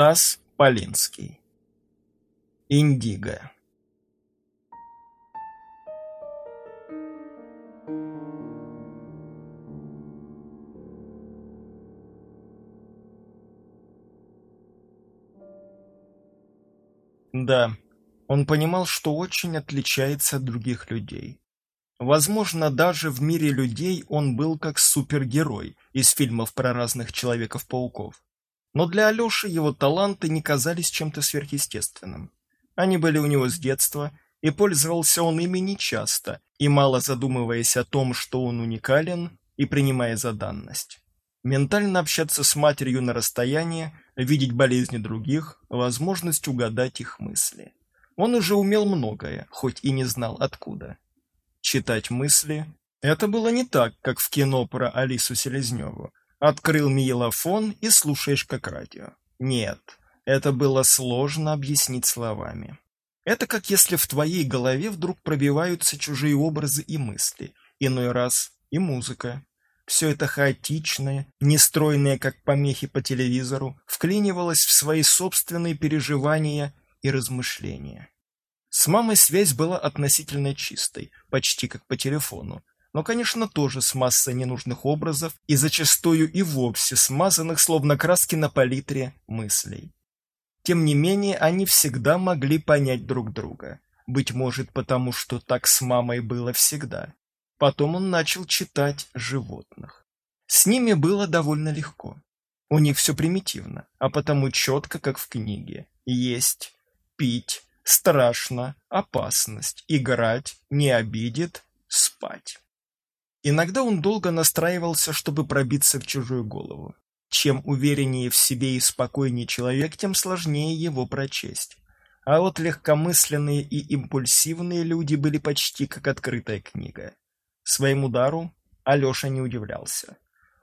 Стас Полинский. Индиго. Да, он понимал, что очень отличается от других людей. Возможно, даже в мире людей он был как супергерой из фильмов про разных Человеков-пауков. Но для Алеши его таланты не казались чем-то сверхъестественным. Они были у него с детства, и пользовался он ими нечасто, и мало задумываясь о том, что он уникален, и принимая за данность. Ментально общаться с матерью на расстоянии, видеть болезни других, возможность угадать их мысли. Он уже умел многое, хоть и не знал откуда. Читать мысли – это было не так, как в кино про Алису Селезневу. Открыл миелофон и слушаешь как радио. Нет, это было сложно объяснить словами. Это как если в твоей голове вдруг пробиваются чужие образы и мысли, иной раз и музыка. Все это хаотичное, нестройное, как помехи по телевизору, вклинивалось в свои собственные переживания и размышления. С мамой связь была относительно чистой, почти как по телефону, но, конечно, тоже с массой ненужных образов и зачастую и вовсе смазанных, словно краски на палитре, мыслей. Тем не менее, они всегда могли понять друг друга. Быть может, потому что так с мамой было всегда. Потом он начал читать животных. С ними было довольно легко. У них все примитивно, а потому четко, как в книге. Есть, пить, страшно, опасность, играть, не обидит, спать. Иногда он долго настраивался, чтобы пробиться в чужую голову. Чем увереннее в себе и спокойнее человек, тем сложнее его прочесть. А вот легкомысленные и импульсивные люди были почти как открытая книга. Своему дару Алеша не удивлялся.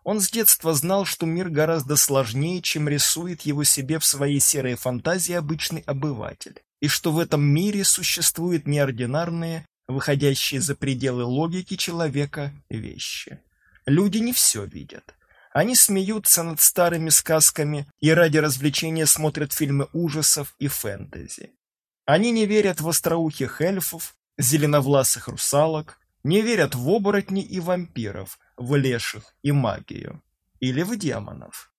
Он с детства знал, что мир гораздо сложнее, чем рисует его себе в своей серой фантазии обычный обыватель, и что в этом мире существуют неординарные, выходящие за пределы логики человека, вещи. Люди не все видят. Они смеются над старыми сказками и ради развлечения смотрят фильмы ужасов и фэнтези. Они не верят в остроухих эльфов, зеленовласых русалок, не верят в оборотней и вампиров, в леших и магию. Или в демонов.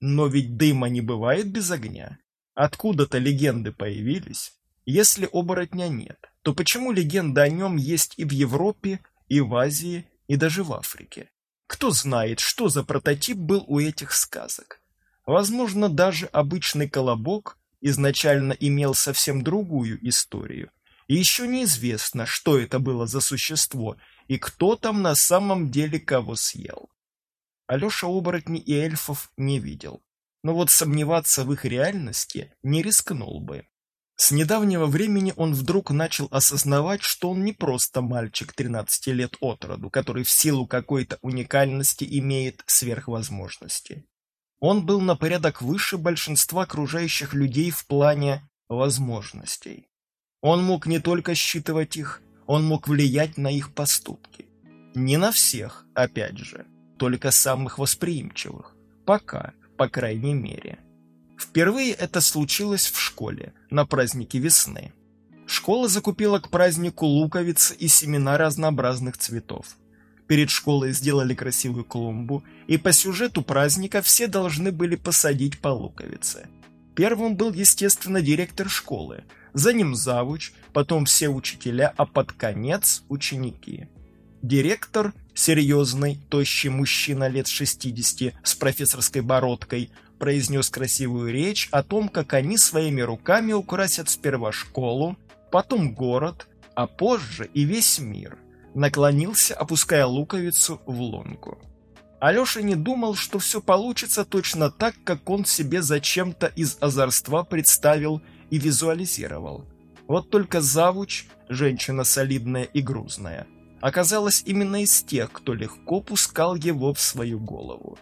Но ведь дыма не бывает без огня. Откуда-то легенды появились. Если оборотня нет, то почему легенда о нем есть и в Европе, и в Азии, и даже в Африке? Кто знает, что за прототип был у этих сказок? Возможно, даже обычный колобок изначально имел совсем другую историю. И еще неизвестно, что это было за существо и кто там на самом деле кого съел. Алеша оборотней и эльфов не видел, но вот сомневаться в их реальности не рискнул бы. С недавнего времени он вдруг начал осознавать, что он не просто мальчик 13 лет от роду, который в силу какой-то уникальности имеет сверхвозможности. Он был на порядок выше большинства окружающих людей в плане возможностей. Он мог не только считывать их, он мог влиять на их поступки. Не на всех, опять же, только самых восприимчивых. Пока, по крайней мере. Впервые это случилось в школе, на празднике весны. Школа закупила к празднику луковицы и семена разнообразных цветов. Перед школой сделали красивую клумбу, и по сюжету праздника все должны были посадить по луковице. Первым был, естественно, директор школы, за ним завуч, потом все учителя, а под конец ученики. Директор, серьезный, тощий мужчина лет 60 с профессорской бородкой, произнес красивую речь о том, как они своими руками украсят сперва школу, потом город, а позже и весь мир. Наклонился, опуская луковицу в лунку. Алеша не думал, что все получится точно так, как он себе зачем-то из озорства представил и визуализировал. Вот только завуч, женщина солидная и грузная, оказалась именно из тех, кто легко пускал его в свою голову.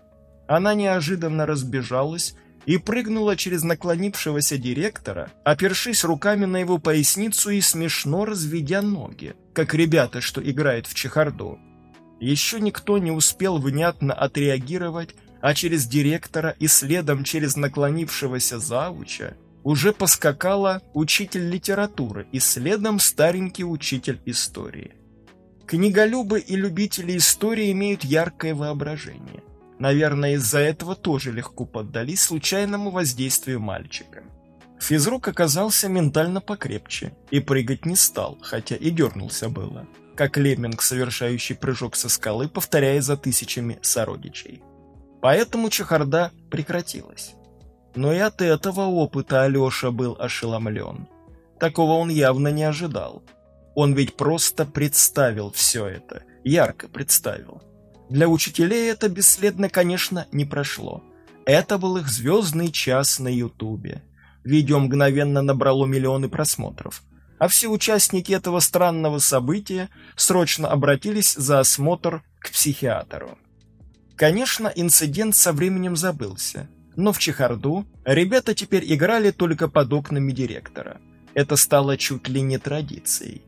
Она неожиданно разбежалась и прыгнула через наклонившегося директора, опершись руками на его поясницу и смешно разведя ноги, как ребята, что играют в чехарду. Еще никто не успел внятно отреагировать, а через директора и следом через наклонившегося завуча уже поскакала учитель литературы и следом старенький учитель истории. Книголюбы и любители истории имеют яркое воображение. Наверное, из-за этого тоже легко поддались случайному воздействию мальчика. Физрук оказался ментально покрепче и прыгать не стал, хотя и дернулся было, как лемминг, совершающий прыжок со скалы, повторяя за тысячами сородичей. Поэтому чехарда прекратилась. Но и от этого опыта Алеша был ошеломлен. Такого он явно не ожидал. Он ведь просто представил все это, ярко представил. Для учителей это бесследно, конечно, не прошло. Это был их звездный час на Ютубе. Видео мгновенно набрало миллионы просмотров. А все участники этого странного события срочно обратились за осмотр к психиатру. Конечно, инцидент со временем забылся. Но в чехарду ребята теперь играли только под окнами директора. Это стало чуть ли не традицией.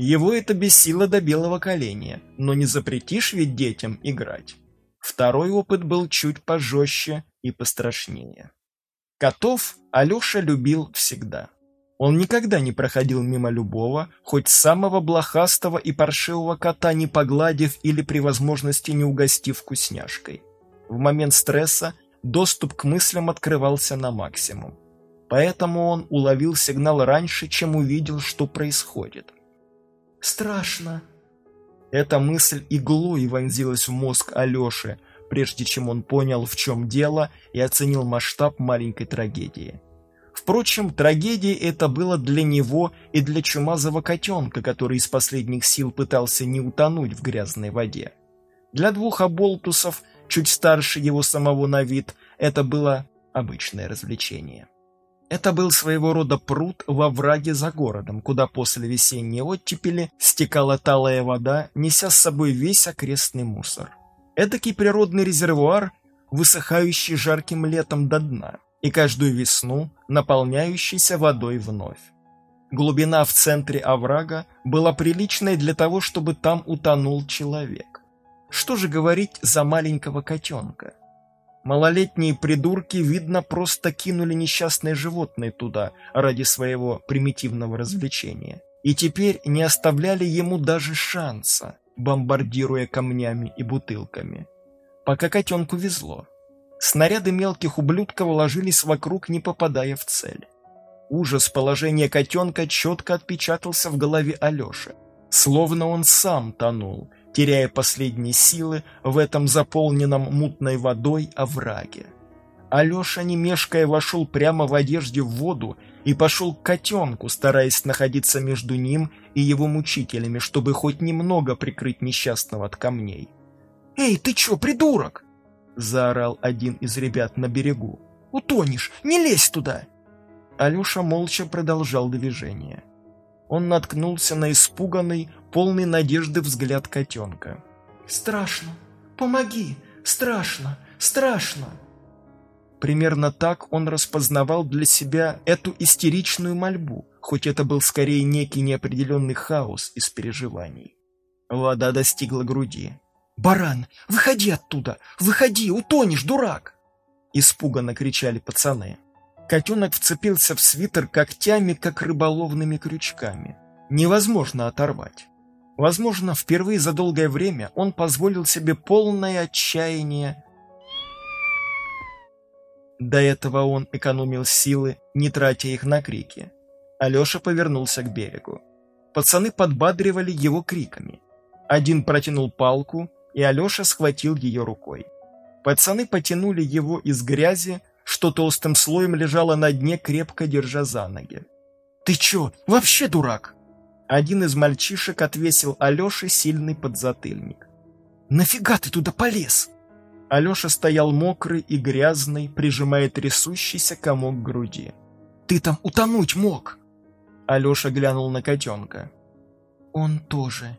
Его это бесило до белого коленя, но не запретишь ведь детям играть. Второй опыт был чуть пожестче и пострашнее. Котов Алеша любил всегда. Он никогда не проходил мимо любого, хоть самого блохастого и паршивого кота, не погладив или при возможности не угостив вкусняшкой. В момент стресса доступ к мыслям открывался на максимум. Поэтому он уловил сигнал раньше, чем увидел, что происходит. «Страшно!» Эта мысль иглой вонзилась в мозг Алёши, прежде чем он понял, в чем дело, и оценил масштаб маленькой трагедии. Впрочем, трагедией это было для него и для чумазого котенка, который из последних сил пытался не утонуть в грязной воде. Для двух оболтусов – чуть старше его самого на вид, это было обычное развлечение. Это был своего рода пруд во враге за городом, куда после весенней оттепели стекала талая вода, неся с собой весь окрестный мусор. Эдакий природный резервуар, высыхающий жарким летом до дна, и каждую весну наполняющийся водой вновь. Глубина в центре оврага была приличной для того, чтобы там утонул человек. Что же говорить за маленького котенка? Малолетние придурки, видно, просто кинули несчастное животное туда ради своего примитивного развлечения. И теперь не оставляли ему даже шанса, бомбардируя камнями и бутылками. Пока котенку везло. Снаряды мелких ублюдков ложились вокруг, не попадая в цель. Ужас положения котенка четко отпечатался в голове Алеши. Словно он сам тонул, теряя последние силы в этом заполненном мутной водой овраге. Алеша, не мешкая, вошел прямо в одежде в воду и пошел к котенку, стараясь находиться между ним и его мучителями, чтобы хоть немного прикрыть несчастного от камней. «Эй, ты чё, придурок?» — заорал один из ребят на берегу. «Утонешь! Не лезь туда!» Алеша молча продолжал движение он наткнулся на испуганный, полный надежды взгляд котенка. «Страшно! Помоги! Страшно! Страшно!» Примерно так он распознавал для себя эту истеричную мольбу, хоть это был скорее некий неопределенный хаос из переживаний. Вода достигла груди. «Баран, выходи оттуда! Выходи, утонешь, дурак!» Испуганно кричали пацаны. Котенок вцепился в свитер когтями, как рыболовными крючками. Невозможно оторвать. Возможно, впервые за долгое время он позволил себе полное отчаяние. До этого он экономил силы, не тратя их на крики. Алеша повернулся к берегу. Пацаны подбадривали его криками. Один протянул палку, и Алеша схватил ее рукой. Пацаны потянули его из грязи, что толстым слоем лежало на дне, крепко держа за ноги. «Ты чё, вообще дурак?» Один из мальчишек отвесил Алёше сильный подзатыльник. «Нафига ты туда полез?» Алёша стоял мокрый и грязный, прижимая трясущийся комок к груди. «Ты там утонуть мог!» Алёша глянул на котенка. «Он тоже».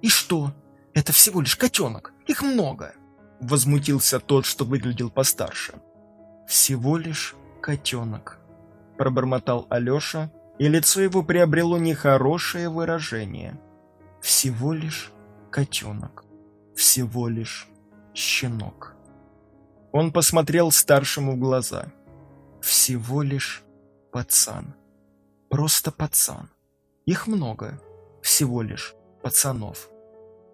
«И что? Это всего лишь котенок. Их много!» Возмутился тот, что выглядел постарше всего лишь котенок», — пробормотал Алеша, и лицо его приобрело нехорошее выражение. «Всего лишь котенок, всего лишь щенок». Он посмотрел старшему в глаза. Всего лишь пацан. Просто пацан. Их много. Всего лишь пацанов.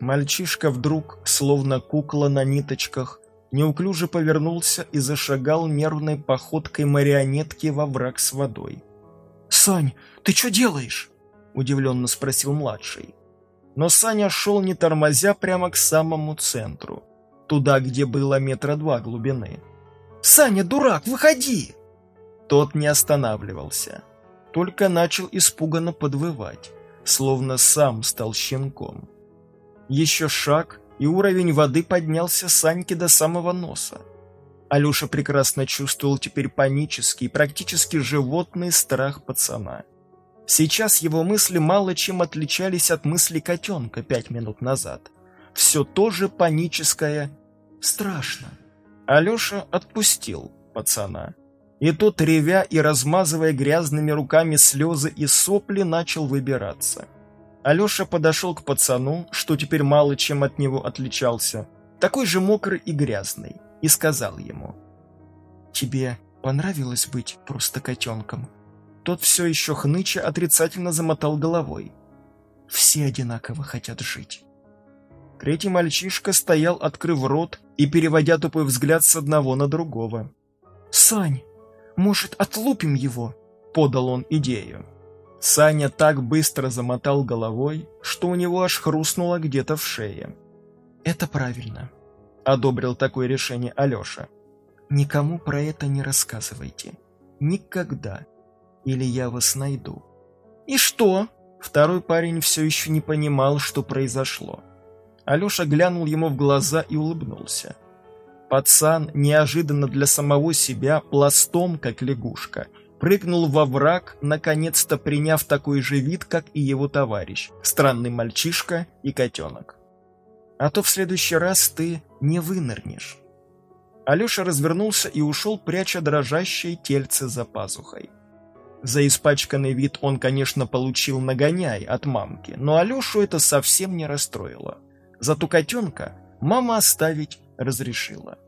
Мальчишка вдруг, словно кукла на ниточках, неуклюже повернулся и зашагал нервной походкой марионетки во враг с водой. «Сань, ты что делаешь?» – удивленно спросил младший. Но Саня шел не тормозя прямо к самому центру, туда, где было метра два глубины. «Саня, дурак, выходи!» Тот не останавливался, только начал испуганно подвывать, словно сам стал щенком. Еще шаг, и уровень воды поднялся Саньке до самого носа. Алеша прекрасно чувствовал теперь панический, практически животный страх пацана. Сейчас его мысли мало чем отличались от мысли котенка пять минут назад. Все то же паническое «страшно». Алеша отпустил пацана. И тот, ревя и размазывая грязными руками слезы и сопли, начал выбираться. Алеша подошел к пацану, что теперь мало чем от него отличался, такой же мокрый и грязный, и сказал ему. «Тебе понравилось быть просто котенком?» Тот все еще хныча отрицательно замотал головой. «Все одинаково хотят жить». Третий мальчишка стоял, открыв рот и переводя тупой взгляд с одного на другого. «Сань, может, отлупим его?» — подал он идею. Саня так быстро замотал головой, что у него аж хрустнуло где-то в шее. «Это правильно», — одобрил такое решение Алеша. «Никому про это не рассказывайте. Никогда. Или я вас найду». «И что?» Второй парень все еще не понимал, что произошло. Алеша глянул ему в глаза и улыбнулся. Пацан, неожиданно для самого себя, пластом, как лягушка, прыгнул во враг, наконец-то приняв такой же вид, как и его товарищ, странный мальчишка и котенок. А то в следующий раз ты не вынырнешь. Алеша развернулся и ушел, пряча дрожащее тельце за пазухой. За испачканный вид он, конечно, получил нагоняй от мамки, но Алешу это совсем не расстроило. Зато котенка мама оставить разрешила.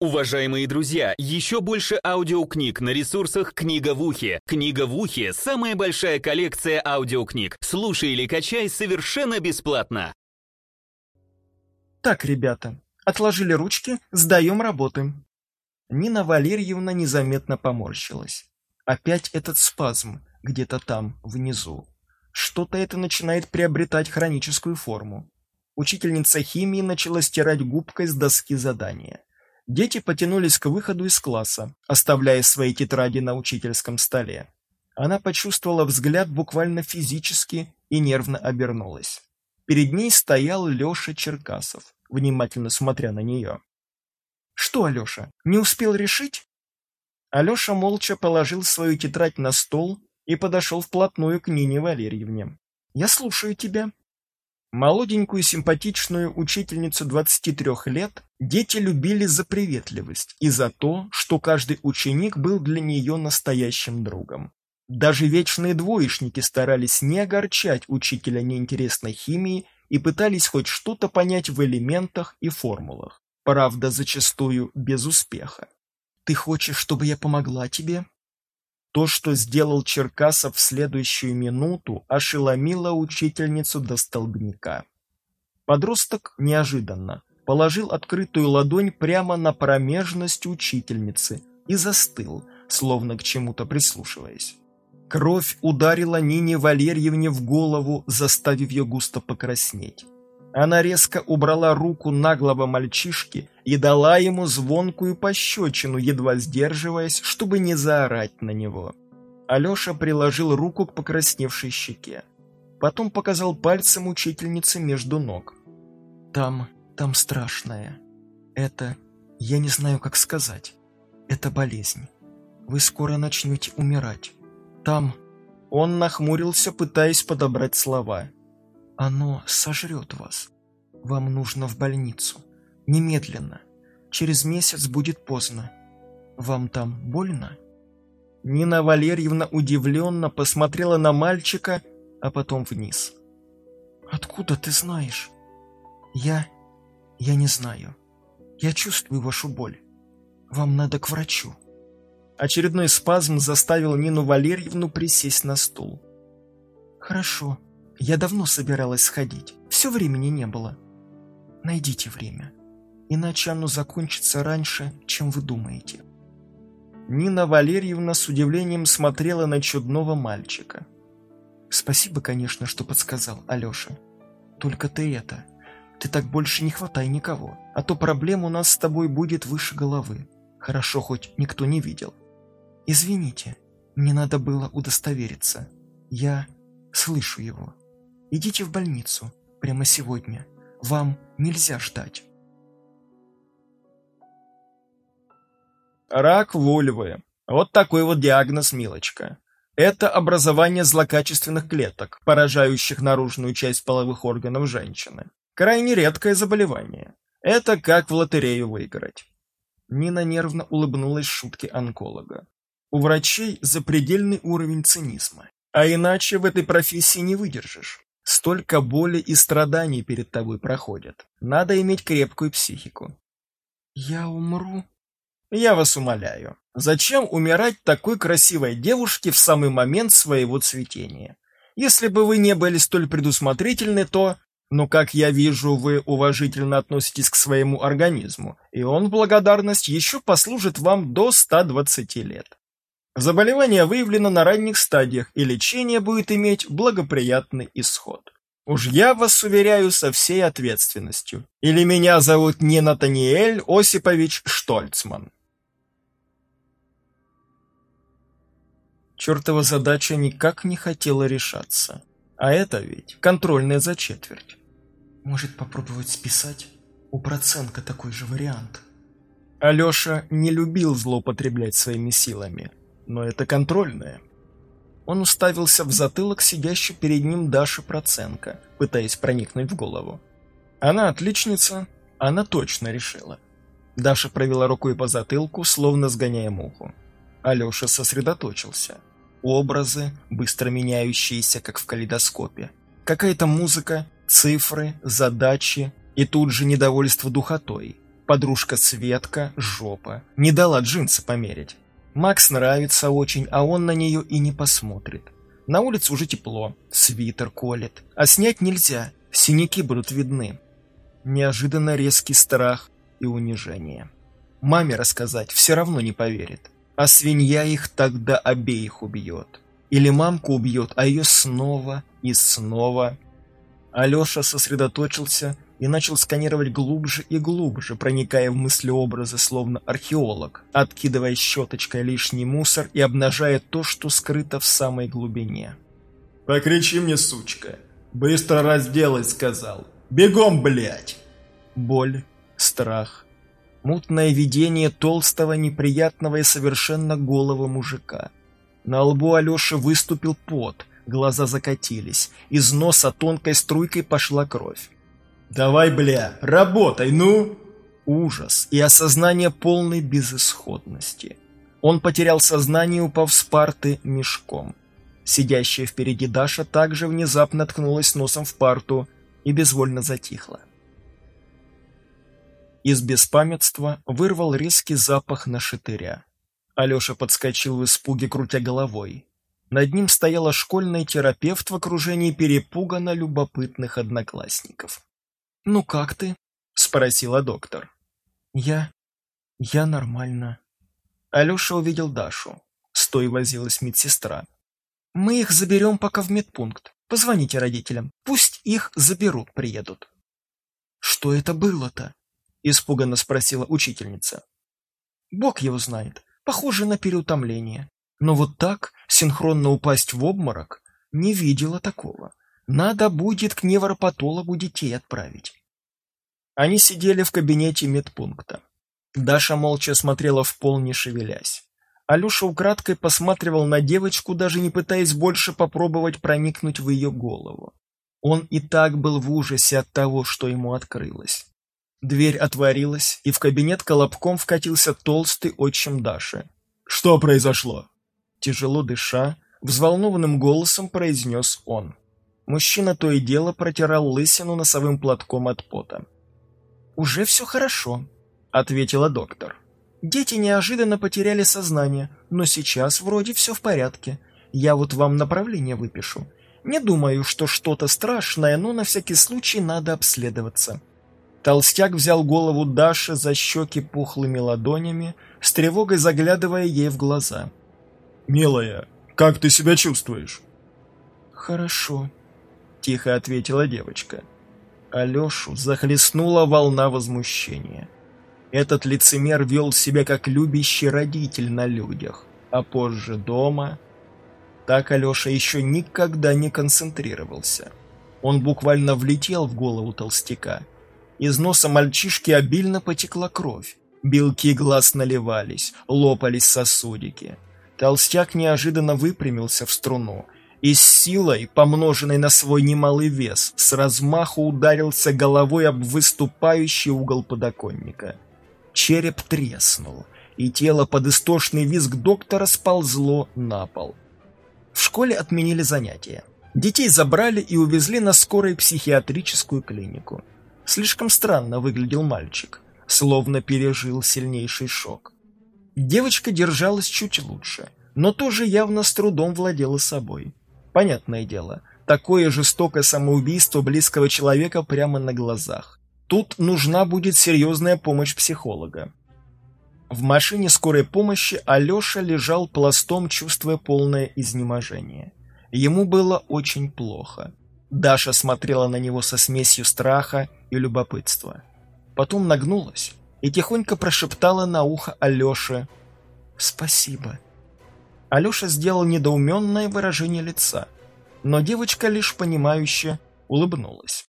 Уважаемые друзья, еще больше аудиокниг на ресурсах «Книга в ухе». «Книга в ухе» — самая большая коллекция аудиокниг. Слушай или качай совершенно бесплатно. Так, ребята, отложили ручки, сдаем работы. Нина Валерьевна незаметно поморщилась. Опять этот спазм, где-то там, внизу. Что-то это начинает приобретать хроническую форму. Учительница химии начала стирать губкой с доски задания. Дети потянулись к выходу из класса, оставляя свои тетради на учительском столе. Она почувствовала взгляд буквально физически и нервно обернулась. Перед ней стоял Леша Черкасов, внимательно смотря на нее. «Что, Алеша, не успел решить?» Алеша молча положил свою тетрадь на стол и подошел вплотную к Нине Валерьевне. «Я слушаю тебя», Молоденькую симпатичную учительницу 23 лет дети любили за приветливость и за то, что каждый ученик был для нее настоящим другом. Даже вечные двоечники старались не огорчать учителя неинтересной химии и пытались хоть что-то понять в элементах и формулах. Правда, зачастую без успеха. «Ты хочешь, чтобы я помогла тебе?» То, что сделал Черкасов в следующую минуту, ошеломило учительницу до столбняка. Подросток неожиданно положил открытую ладонь прямо на промежность учительницы и застыл, словно к чему-то прислушиваясь. Кровь ударила Нине Валерьевне в голову, заставив ее густо покраснеть. Она резко убрала руку наглого мальчишки и дала ему звонкую пощечину, едва сдерживаясь, чтобы не заорать на него. Алеша приложил руку к покрасневшей щеке. Потом показал пальцем учительнице между ног. «Там, там страшное. Это, я не знаю, как сказать. Это болезнь. Вы скоро начнете умирать. Там...» Он нахмурился, пытаясь подобрать слова. Оно сожрет вас. Вам нужно в больницу. Немедленно. Через месяц будет поздно. Вам там больно?» Нина Валерьевна удивленно посмотрела на мальчика, а потом вниз. «Откуда ты знаешь?» Я... я не знаю. Я чувствую вашу боль. Вам надо к врачу. Очередной спазм заставил Нину Валерьевну присесть на стул. Хорошо. Я давно собиралась сходить. Все времени не было. Найдите время. Иначе оно закончится раньше, чем вы думаете. Нина Валерьевна с удивлением смотрела на чудного мальчика. «Спасибо, конечно, что подсказал, Алеша. Только ты это. Ты так больше не хватай никого, а то проблем у нас с тобой будет выше головы. Хорошо, хоть никто не видел. Извините, мне надо было удостовериться. Я слышу его. Идите в больницу прямо сегодня. Вам нельзя ждать». Рак вульвы. Вот такой вот диагноз, милочка. Это образование злокачественных клеток, поражающих наружную часть половых органов женщины. Крайне редкое заболевание. Это как в лотерею выиграть. Нина нервно улыбнулась шутке онколога. У врачей запредельный уровень цинизма. А иначе в этой профессии не выдержишь. Столько боли и страданий перед тобой проходят. Надо иметь крепкую психику. «Я умру?» Я вас умоляю, зачем умирать такой красивой девушке в самый момент своего цветения? Если бы вы не были столь предусмотрительны, то... Но, как я вижу, вы уважительно относитесь к своему организму, и он в благодарность еще послужит вам до 120 лет. Заболевание выявлено на ранних стадиях, и лечение будет иметь благоприятный исход. Уж я вас уверяю со всей ответственностью. Или меня зовут не Натаниэль Осипович Штольцман. Чертова задача никак не хотела решаться. А это ведь контрольная за четверть. Может попробовать списать? У процентка такой же вариант. Алеша не любил злоупотреблять своими силами, но это контрольная. Он уставился в затылок сидящей перед ним Даши Проценко, пытаясь проникнуть в голову. Она отличница, она точно решила. Даша провела рукой по затылку, словно сгоняя муху. Алеша сосредоточился. Образы, быстро меняющиеся, как в калейдоскопе. Какая-то музыка, цифры, задачи и тут же недовольство духотой. Подружка Светка, жопа. Не дала джинсы померить. Макс нравится очень, а он на нее и не посмотрит. На улице уже тепло, свитер колет. А снять нельзя, синяки будут видны. Неожиданно резкий страх и унижение. Маме рассказать все равно не поверит а свинья их тогда обеих убьет. Или мамку убьет, а ее снова и снова. Алеша сосредоточился и начал сканировать глубже и глубже, проникая в мыслеобразы, словно археолог, откидывая щеточкой лишний мусор и обнажая то, что скрыто в самой глубине. «Покричи мне, сучка! Быстро разделай!» — сказал. «Бегом, блядь!» Боль, страх, Мутное видение толстого, неприятного и совершенно голого мужика. На лбу Алёши выступил пот, глаза закатились, из носа тонкой струйкой пошла кровь. «Давай, бля, работай, ну!» Ужас и осознание полной безысходности. Он потерял сознание, упав с парты мешком. Сидящая впереди Даша также внезапно ткнулась носом в парту и безвольно затихла. Из беспамятства вырвал резкий запах на шатыря. Алеша подскочил в испуге, крутя головой. Над ним стояла школьный терапевт в окружении перепуганно любопытных одноклассников. «Ну как ты?» — спросила доктор. «Я... я нормально». Алеша увидел Дашу. С той возилась медсестра. «Мы их заберем пока в медпункт. Позвоните родителям. Пусть их заберут, приедут». «Что это было-то?» — испуганно спросила учительница. «Бог его знает. Похоже на переутомление. Но вот так, синхронно упасть в обморок, не видела такого. Надо будет к невропатологу детей отправить». Они сидели в кабинете медпункта. Даша молча смотрела в пол, не шевелясь. Алеша украдкой посматривал на девочку, даже не пытаясь больше попробовать проникнуть в ее голову. Он и так был в ужасе от того, что ему открылось. Дверь отворилась, и в кабинет колобком вкатился толстый отчим Даши. «Что произошло?» Тяжело дыша, взволнованным голосом произнес он. Мужчина то и дело протирал лысину носовым платком от пота. «Уже все хорошо», — ответила доктор. «Дети неожиданно потеряли сознание, но сейчас вроде все в порядке. Я вот вам направление выпишу. Не думаю, что что-то страшное, но на всякий случай надо обследоваться». Толстяк взял голову Даши за щеки пухлыми ладонями, с тревогой заглядывая ей в глаза. «Милая, как ты себя чувствуешь?» «Хорошо», — тихо ответила девочка. Алешу захлестнула волна возмущения. Этот лицемер вел себя как любящий родитель на людях, а позже дома. Так Алеша еще никогда не концентрировался. Он буквально влетел в голову толстяка. Из носа мальчишки обильно потекла кровь. Белки глаз наливались, лопались сосудики. Толстяк неожиданно выпрямился в струну и силой, помноженной на свой немалый вес, с размаху ударился головой об выступающий угол подоконника. Череп треснул, и тело под истошный визг доктора сползло на пол. В школе отменили занятия. Детей забрали и увезли на скорой психиатрическую клинику. Слишком странно выглядел мальчик, словно пережил сильнейший шок. Девочка держалась чуть лучше, но тоже явно с трудом владела собой. Понятное дело, такое жестокое самоубийство близкого человека прямо на глазах. Тут нужна будет серьезная помощь психолога. В машине скорой помощи Алеша лежал пластом, чувствуя полное изнеможение. Ему было очень плохо. Даша смотрела на него со смесью страха и любопытства. Потом нагнулась и тихонько прошептала на ухо Алёше «Спасибо». Алеша сделал недоуменное выражение лица, но девочка лишь понимающе улыбнулась.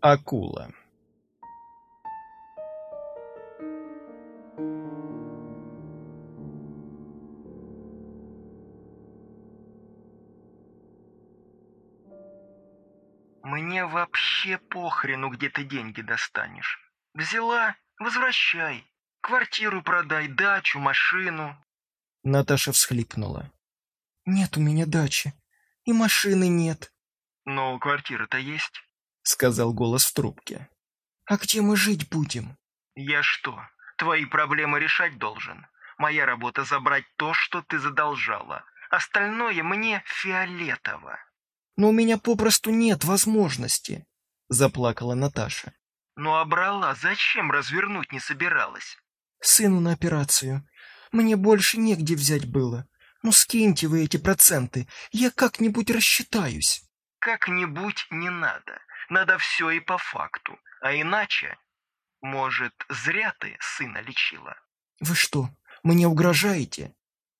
Акула Мне вообще похрену, где ты деньги достанешь. Взяла — возвращай. Квартиру продай, дачу, машину. Наташа всхлипнула. Нет у меня дачи. И машины нет. Но квартира-то есть, сказал голос в трубке. А где мы жить будем? Я что, твои проблемы решать должен? Моя работа забрать то, что ты задолжала. Остальное мне фиолетово но у меня попросту нет возможности», — заплакала Наташа. «Ну а брала, зачем развернуть не собиралась?» «Сыну на операцию. Мне больше негде взять было. Ну скиньте вы эти проценты, я как-нибудь рассчитаюсь». «Как-нибудь не надо. Надо все и по факту. А иначе, может, зря ты сына лечила». «Вы что, мне угрожаете?»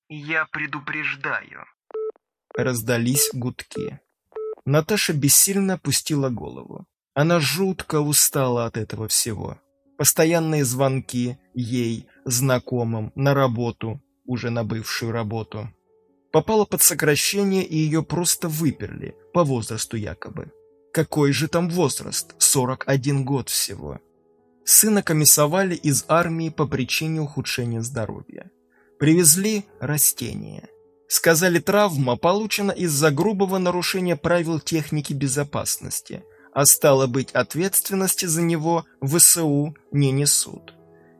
«Я предупреждаю». Раздались гудки. Наташа бессильно опустила голову. Она жутко устала от этого всего. Постоянные звонки ей, знакомым, на работу, уже на бывшую работу. Попала под сокращение, и ее просто выперли, по возрасту якобы. Какой же там возраст? 41 год всего. Сына комиссовали из армии по причине ухудшения здоровья. Привезли растения. Сказали, травма получена из-за грубого нарушения правил техники безопасности, а стало быть, ответственности за него ВСУ не несут.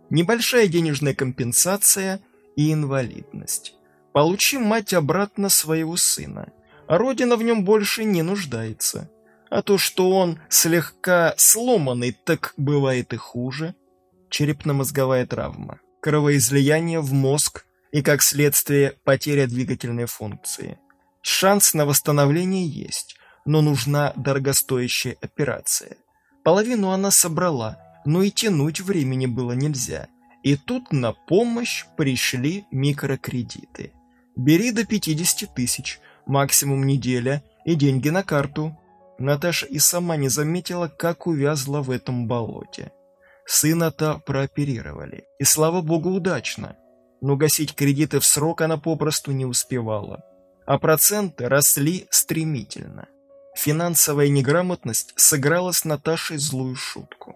Небольшая денежная компенсация и инвалидность. Получи мать обратно своего сына, родина в нем больше не нуждается. А то, что он слегка сломанный, так бывает и хуже. Черепно-мозговая травма. Кровоизлияние в мозг и, как следствие, потеря двигательной функции. Шанс на восстановление есть, но нужна дорогостоящая операция. Половину она собрала, но и тянуть времени было нельзя. И тут на помощь пришли микрокредиты. Бери до 50 тысяч, максимум неделя и деньги на карту. Наташа и сама не заметила, как увязла в этом болоте. Сына-то прооперировали, и слава богу удачно но гасить кредиты в срок она попросту не успевала. А проценты росли стремительно. Финансовая неграмотность сыграла с Наташей злую шутку.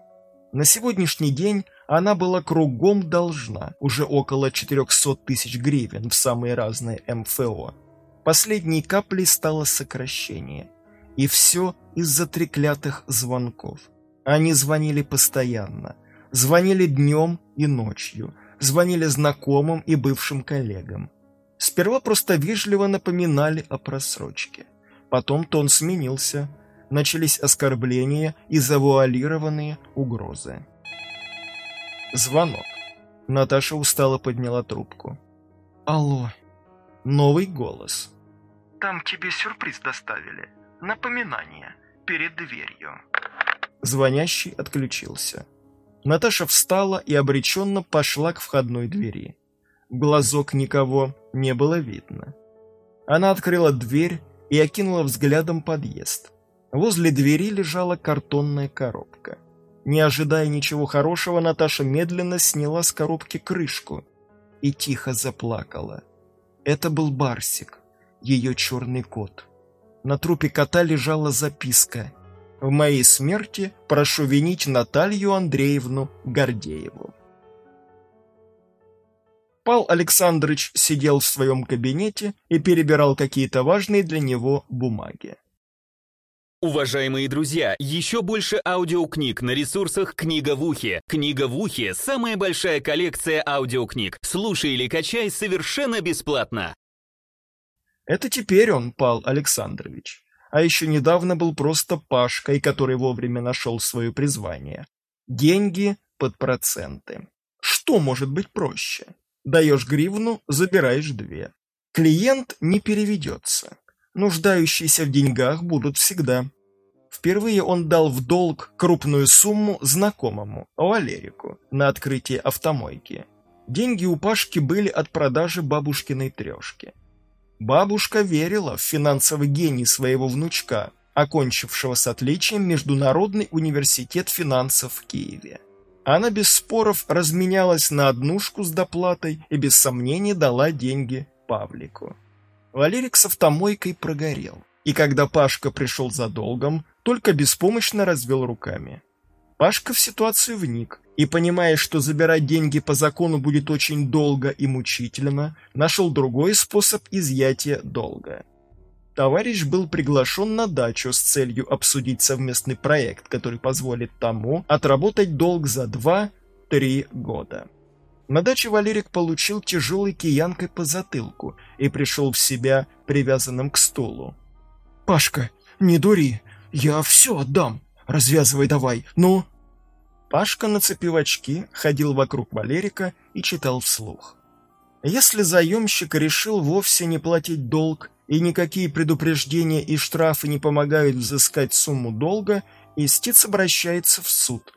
На сегодняшний день она была кругом должна, уже около 400 тысяч гривен в самые разные МФО. Последней каплей стало сокращение. И все из-за треклятых звонков. Они звонили постоянно. Звонили днем и ночью. Звонили знакомым и бывшим коллегам. Сперва просто вежливо напоминали о просрочке. Потом тон сменился. Начались оскорбления и завуалированные угрозы. Звонок. Наташа устало подняла трубку. «Алло». Новый голос. «Там тебе сюрприз доставили. Напоминание. Перед дверью». Звонящий отключился. Наташа встала и обреченно пошла к входной двери. В глазок никого не было видно. Она открыла дверь и окинула взглядом подъезд. Возле двери лежала картонная коробка. Не ожидая ничего хорошего, Наташа медленно сняла с коробки крышку и тихо заплакала. Это был Барсик, ее черный кот. На трупе кота лежала записка «В моей смерти прошу винить Наталью Андреевну Гордееву». Пал Александрович сидел в своем кабинете и перебирал какие-то важные для него бумаги. Уважаемые друзья, еще больше аудиокниг на ресурсах «Книга в ухе». «Книга в ухе» — самая большая коллекция аудиокниг. Слушай или качай совершенно бесплатно. Это теперь он, Пал Александрович. А еще недавно был просто Пашкой, который вовремя нашел свое призвание. Деньги под проценты. Что может быть проще? Даешь гривну, забираешь две. Клиент не переведется нуждающиеся в деньгах будут всегда. Впервые он дал в долг крупную сумму знакомому, Валерику, на открытие автомойки. Деньги у Пашки были от продажи бабушкиной трешки. Бабушка верила в финансовый гений своего внучка, окончившего с отличием Международный университет финансов в Киеве. Она без споров разменялась на однушку с доплатой и без сомнений дала деньги Павлику. Валерик с автомойкой прогорел. И когда Пашка пришел за долгом, только беспомощно развел руками. Пашка в ситуацию вник и, понимая, что забирать деньги по закону будет очень долго и мучительно, нашел другой способ изъятия долга. Товарищ был приглашен на дачу с целью обсудить совместный проект, который позволит тому отработать долг за 2-3 года. На даче Валерик получил тяжелой киянкой по затылку и пришел в себя привязанным к стулу. «Пашка, не дури, я все отдам. Развязывай давай, ну!» Пашка, нацепив очки, ходил вокруг Валерика и читал вслух. Если заемщик решил вовсе не платить долг, и никакие предупреждения и штрафы не помогают взыскать сумму долга, истец обращается в суд.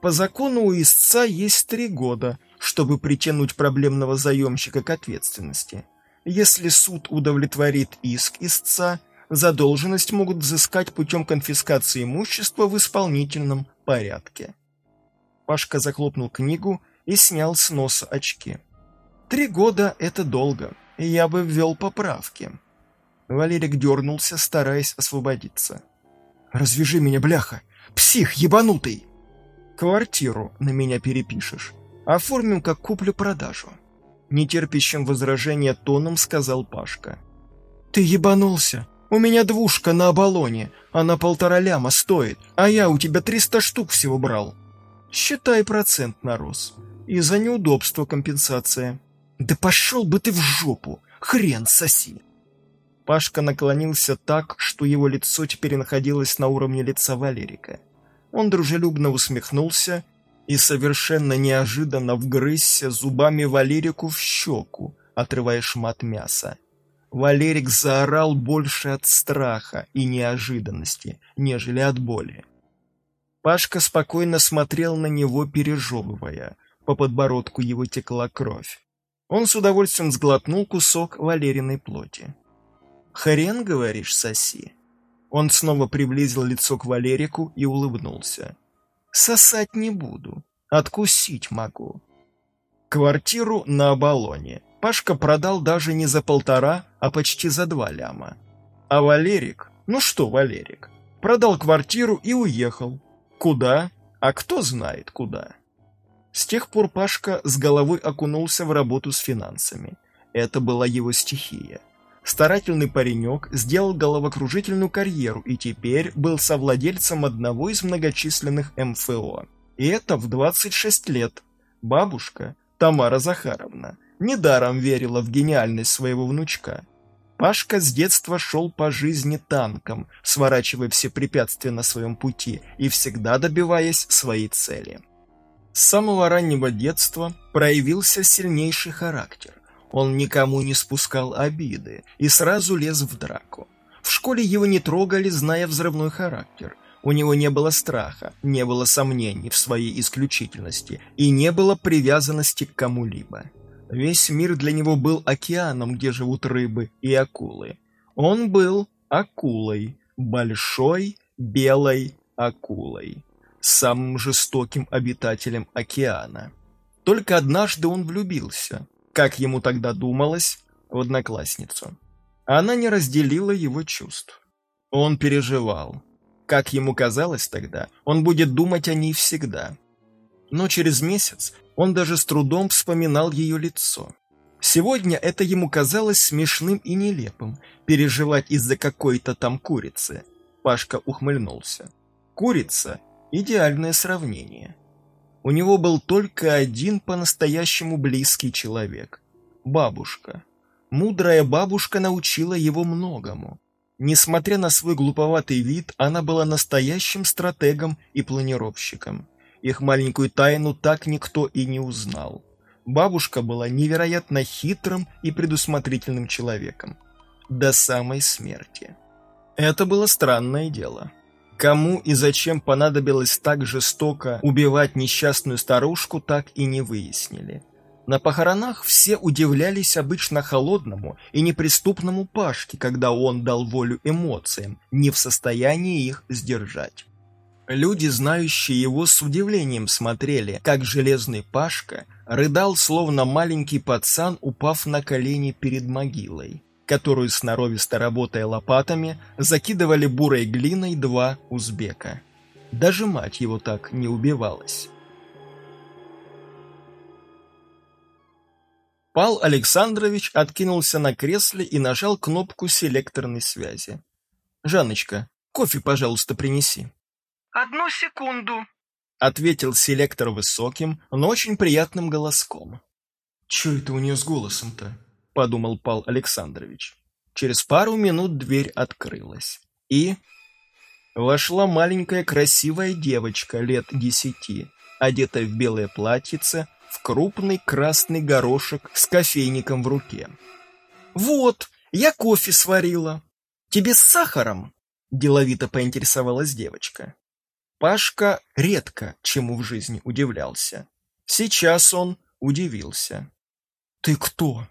По закону у истца есть три года, чтобы притянуть проблемного заемщика к ответственности. Если суд удовлетворит иск истца, задолженность могут взыскать путем конфискации имущества в исполнительном порядке. Пашка захлопнул книгу и снял с носа очки. «Три года — это долго, и я бы ввел поправки». Валерик дернулся, стараясь освободиться. «Развяжи меня, бляха! Псих ебанутый!» «Квартиру на меня перепишешь. Оформим как куплю-продажу. Нетерпящим возражения тоном сказал Пашка. Ты ебанулся? У меня двушка на оболоне, она полтора ляма стоит, а я у тебя триста штук всего брал. Считай процент нарос. И за неудобство компенсация. Да пошел бы ты в жопу, хрен соси. Пашка наклонился так, что его лицо теперь находилось на уровне лица Валерика. Он дружелюбно усмехнулся и совершенно неожиданно вгрызся зубами Валерику в щеку, отрывая шмат мяса. Валерик заорал больше от страха и неожиданности, нежели от боли. Пашка спокойно смотрел на него, пережевывая. По подбородку его текла кровь. Он с удовольствием сглотнул кусок Валериной плоти. «Хрен, говоришь, соси?» Он снова приблизил лицо к Валерику и улыбнулся. Сосать не буду, откусить могу. Квартиру на Оболоне Пашка продал даже не за полтора, а почти за два ляма. А Валерик, ну что Валерик, продал квартиру и уехал. Куда? А кто знает куда. С тех пор Пашка с головой окунулся в работу с финансами. Это была его стихия. Старательный паренек сделал головокружительную карьеру и теперь был совладельцем одного из многочисленных МФО. И это в 26 лет. Бабушка, Тамара Захаровна, недаром верила в гениальность своего внучка. Пашка с детства шел по жизни танком, сворачивая все препятствия на своем пути и всегда добиваясь своей цели. С самого раннего детства проявился сильнейший характер. Он никому не спускал обиды и сразу лез в драку. В школе его не трогали, зная взрывной характер. У него не было страха, не было сомнений в своей исключительности и не было привязанности к кому-либо. Весь мир для него был океаном, где живут рыбы и акулы. Он был акулой, большой белой акулой, самым жестоким обитателем океана. Только однажды он влюбился, как ему тогда думалось, в одноклассницу. Она не разделила его чувств. Он переживал. Как ему казалось тогда, он будет думать о ней всегда. Но через месяц он даже с трудом вспоминал ее лицо. Сегодня это ему казалось смешным и нелепым, переживать из-за какой-то там курицы. Пашка ухмыльнулся. Курица – идеальное сравнение. У него был только один по-настоящему близкий человек – бабушка. Мудрая бабушка научила его многому. Несмотря на свой глуповатый вид, она была настоящим стратегом и планировщиком. Их маленькую тайну так никто и не узнал. Бабушка была невероятно хитрым и предусмотрительным человеком. До самой смерти. Это было странное дело. Кому и зачем понадобилось так жестоко убивать несчастную старушку, так и не выяснили. На похоронах все удивлялись обычно холодному и неприступному Пашке, когда он дал волю эмоциям, не в состоянии их сдержать. Люди, знающие его, с удивлением смотрели, как железный Пашка рыдал, словно маленький пацан, упав на колени перед могилой, которую, сноровисто работая лопатами, закидывали бурой глиной два узбека. Даже мать его так не убивалась. Пал Александрович откинулся на кресле и нажал кнопку селекторной связи. «Жанночка, кофе, пожалуйста, принеси». «Одну секунду», — ответил селектор высоким, но очень приятным голоском. «Чё это у нее с голосом-то?» — подумал Пал Александрович. Через пару минут дверь открылась, и... Вошла маленькая красивая девочка лет десяти, одетая в белое платьице, в крупный красный горошек с кофейником в руке. «Вот, я кофе сварила. Тебе с сахаром?» – деловито поинтересовалась девочка. Пашка редко чему в жизни удивлялся. Сейчас он удивился. «Ты кто?»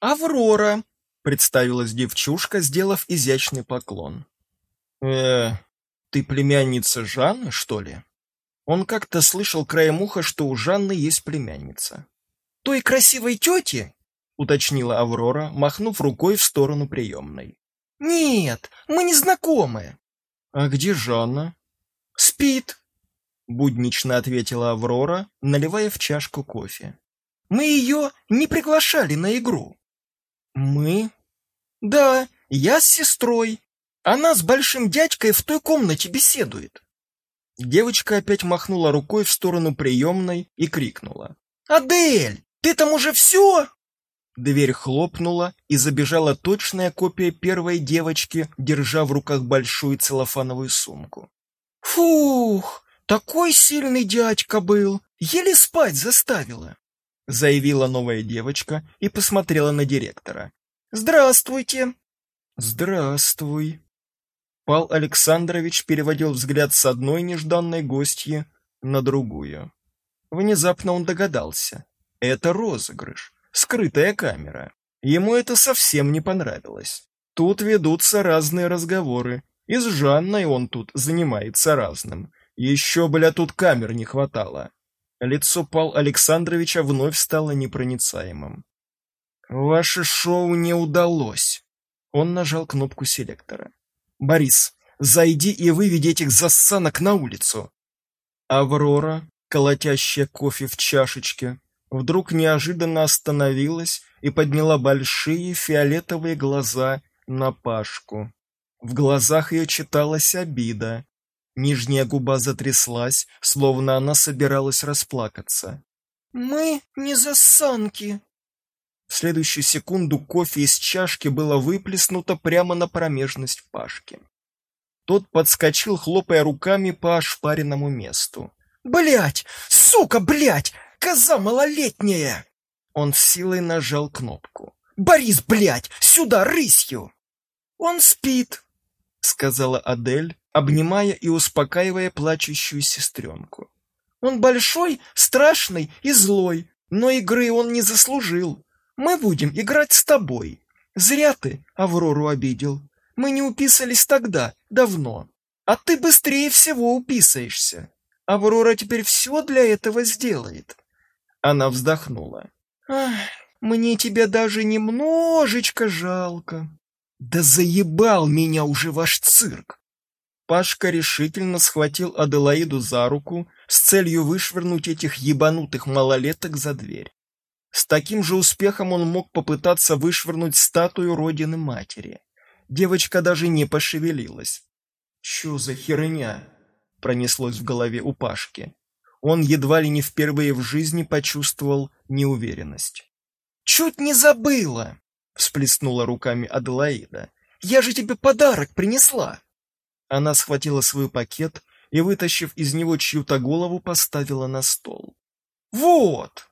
«Аврора», — представилась девчушка, сделав изящный поклон. э ты племянница Жанны, что ли?» Он как-то слышал краем уха, что у Жанны есть племянница. «Той красивой тети?» — уточнила Аврора, махнув рукой в сторону приемной. «Нет, мы не знакомы». «А где Жанна?» «Спит», — буднично ответила Аврора, наливая в чашку кофе. «Мы ее не приглашали на игру». «Мы?» «Да, я с сестрой. Она с большим дядькой в той комнате беседует». Девочка опять махнула рукой в сторону приемной и крикнула. «Адель, ты там уже все?» Дверь хлопнула, и забежала точная копия первой девочки, держа в руках большую целлофановую сумку. «Фух, такой сильный дядька был, еле спать заставила», заявила новая девочка и посмотрела на директора. «Здравствуйте!» «Здравствуй!» Пал Александрович переводил взгляд с одной нежданной гостьи на другую. Внезапно он догадался. Это розыгрыш, скрытая камера. Ему это совсем не понравилось. Тут ведутся разные разговоры, и с Жанной он тут занимается разным. Еще, бля, тут камер не хватало. Лицо Пал Александровича вновь стало непроницаемым. «Ваше шоу не удалось!» Он нажал кнопку селектора. «Борис, зайди и выведи этих засанок на улицу!» Аврора, колотящая кофе в чашечке, вдруг неожиданно остановилась и подняла большие фиолетовые глаза на Пашку. В глазах ее читалась обида. Нижняя губа затряслась, словно она собиралась расплакаться. «Мы не засанки!» В следующую секунду кофе из чашки было выплеснуто прямо на промежность Пашки. Тот подскочил, хлопая руками по ошпаренному месту. Блять! Сука, блять! Коза малолетняя!» Он с силой нажал кнопку. «Борис, блять! Сюда, рысью!» «Он спит!» — сказала Адель, обнимая и успокаивая плачущую сестренку. «Он большой, страшный и злой, но игры он не заслужил. Мы будем играть с тобой. Зря ты Аврору обидел. Мы не уписались тогда, давно. А ты быстрее всего уписаешься. Аврора теперь все для этого сделает. Она вздохнула. Ах, мне тебя даже немножечко жалко. Да заебал меня уже ваш цирк. Пашка решительно схватил Аделаиду за руку с целью вышвырнуть этих ебанутых малолеток за дверь. С таким же успехом он мог попытаться вышвырнуть статую родины матери. Девочка даже не пошевелилась. «Чё за херня?» — пронеслось в голове у Пашки. Он едва ли не впервые в жизни почувствовал неуверенность. «Чуть не забыла!» — всплеснула руками Аделаида. «Я же тебе подарок принесла!» Она схватила свой пакет и, вытащив из него чью-то голову, поставила на стол. «Вот!»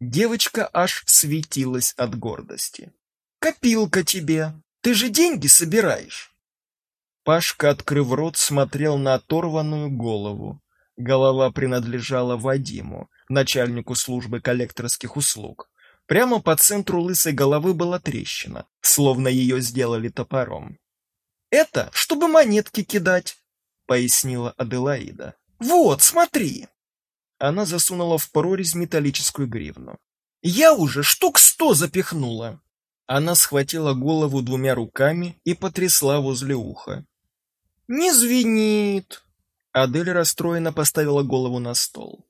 Девочка аж светилась от гордости. «Копилка тебе! Ты же деньги собираешь!» Пашка, открыв рот, смотрел на оторванную голову. Голова принадлежала Вадиму, начальнику службы коллекторских услуг. Прямо по центру лысой головы была трещина, словно ее сделали топором. «Это, чтобы монетки кидать», — пояснила Аделаида. «Вот, смотри!» Она засунула в прорезь металлическую гривну. «Я уже штук сто запихнула!» Она схватила голову двумя руками и потрясла возле уха. «Не звенит!» Адель расстроенно поставила голову на стол.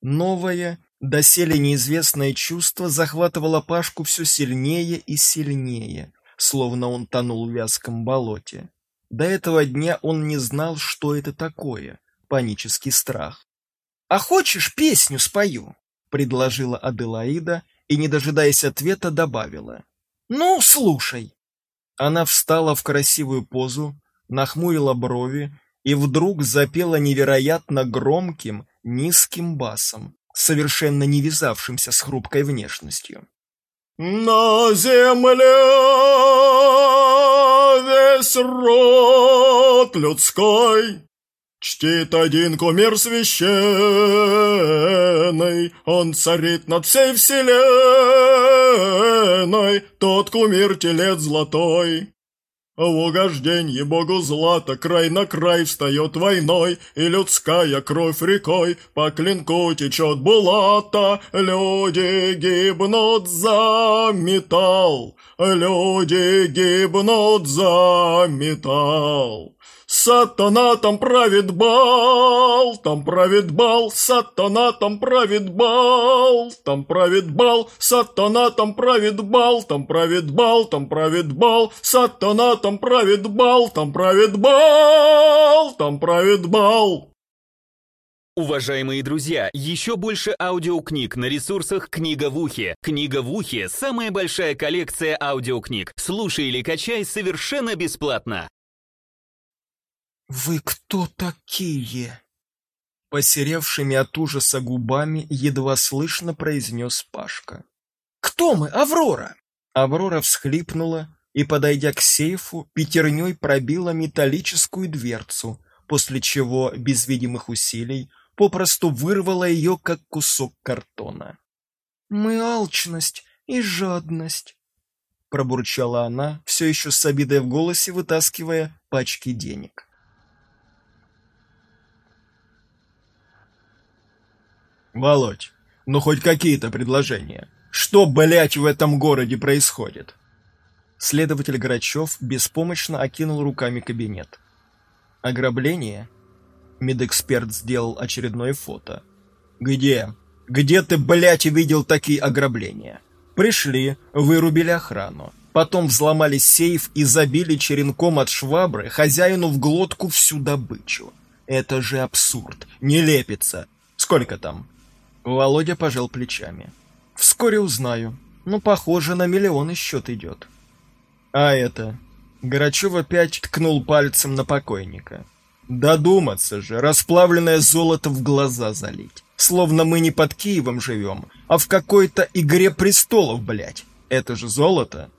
Новое, доселе неизвестное чувство захватывало Пашку все сильнее и сильнее, словно он тонул в вязком болоте. До этого дня он не знал, что это такое — панический страх. «А хочешь, песню спою?» — предложила Аделаида и, не дожидаясь ответа, добавила. «Ну, слушай». Она встала в красивую позу, нахмурила брови и вдруг запела невероятно громким, низким басом, совершенно не вязавшимся с хрупкой внешностью. «На земле весь род людской Чтит один кумир священный, Он царит над всей вселенной, Тот кумир телец золотой. В угожденье богу злата край на край встает войной, И людская кровь рекой по клинку течет булата. Люди гибнут за металл, люди гибнут за металл. Сатана там правит бал, там правит бал, сатана там правит бал, там правит бал, сатана там правит бал, там правит бал, там правит бал, сатана там правит бал, там правит бал, там правит бал. Уважаемые друзья, еще больше аудиокниг на ресурсах «Книга в ухе». «Книга в ухе» — самая большая коллекция аудиокниг. Слушай или качай совершенно бесплатно. «Вы кто такие?» Посеревшими от ужаса губами едва слышно произнес Пашка. «Кто мы, Аврора?» Аврора всхлипнула и, подойдя к сейфу, пятерней пробила металлическую дверцу, после чего, без видимых усилий, попросту вырвала ее, как кусок картона. «Мы алчность и жадность», — пробурчала она, все еще с обидой в голосе вытаскивая пачки денег. Володь, ну хоть какие-то предложения. Что, блять, в этом городе происходит? Следователь Грачев беспомощно окинул руками кабинет. Ограбление? Медэксперт сделал очередное фото. «Где? Где ты, блядь, видел такие ограбления?» Пришли, вырубили охрану. Потом взломали сейф и забили черенком от швабры хозяину в глотку всю добычу. Это же абсурд. Не лепится. Сколько там? Володя пожал плечами. Вскоре узнаю. Ну, похоже, на миллионы счет идет. А это... Грачев опять ткнул пальцем на покойника. Додуматься же, расплавленное золото в глаза залить. Словно мы не под Киевом живем, а в какой-то игре престолов, блядь. Это же золото.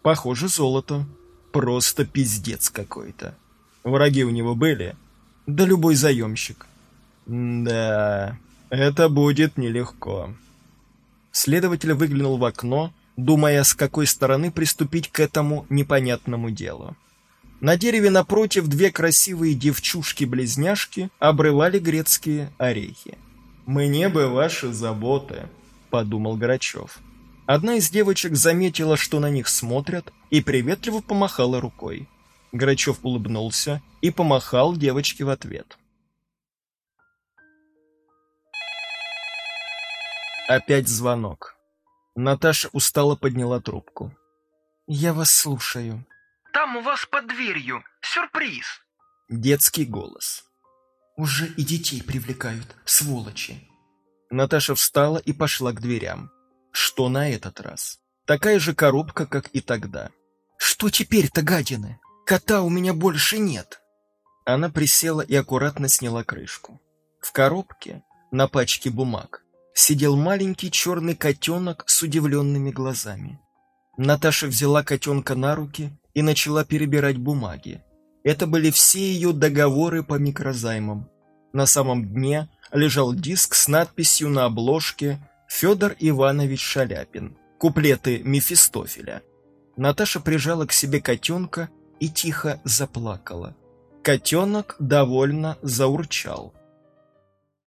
Похоже, золото. Просто пиздец какой-то. Враги у него были? Да любой заемщик. Да, это будет нелегко. Следователь выглянул в окно, думая, с какой стороны приступить к этому непонятному делу. На дереве напротив две красивые девчушки-близняшки обрывали грецкие орехи. «Мне бы ваши заботы», — подумал Грачев. Одна из девочек заметила, что на них смотрят, и приветливо помахала рукой. Грачев улыбнулся и помахал девочке в ответ. Опять звонок. Наташа устало подняла трубку. «Я вас слушаю». «Там у вас под дверью. Сюрприз». Детский голос. «Уже и детей привлекают, сволочи». Наташа встала и пошла к дверям. Что на этот раз? Такая же коробка, как и тогда. «Что теперь-то, гадины? Кота у меня больше нет». Она присела и аккуратно сняла крышку. В коробке, на пачке бумаг, сидел маленький черный котенок с удивленными глазами. Наташа взяла котенка на руки и начала перебирать бумаги. Это были все ее договоры по микрозаймам. На самом дне лежал диск с надписью на обложке «Федор Иванович Шаляпин. Куплеты Мефистофеля». Наташа прижала к себе котенка и тихо заплакала. Котенок довольно заурчал.